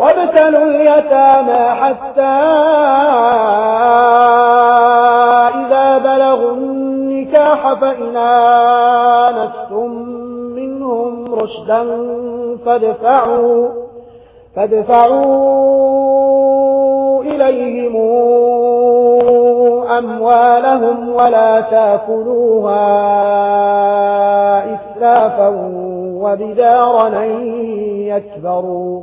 وابتلوا اليتامى حتى إذا بلغوا النكاح فإن آنستم منهم رشدا فادفعوا, فادفعوا إليهم أموالهم ولا تأكلوها إسلافا وبدارا يكبروا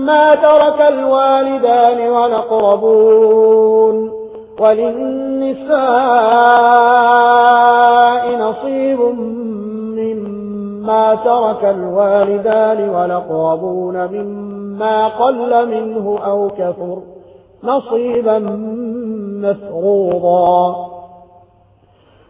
مما ترك الوالدان والأقربون وللنساء نصيب مما ترك الوالدان والأقربون مما قل منه أو كفر نصيبا مفروضا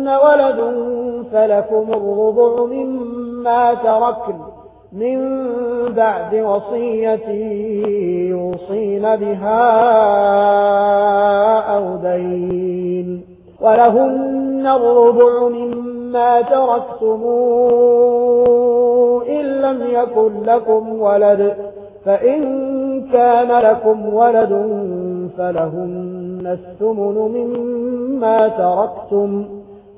لهن ولد فلكم الربع مما تركن من بعد وصية يوصين بها أو دين ولهن الربع مما تركتموا إن لم يكن لكم ولد فإن كان لكم ولد فلهن الثمن مما تركتم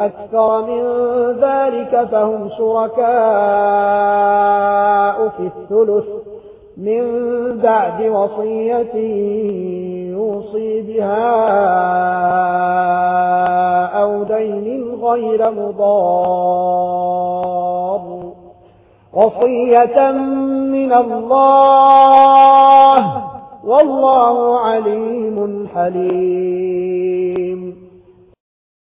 أكثر من ذلك فهم شركاء في الثلث من بعد وصية يوصي بها أو دين غير مضار وصية من الله والله عليم حليم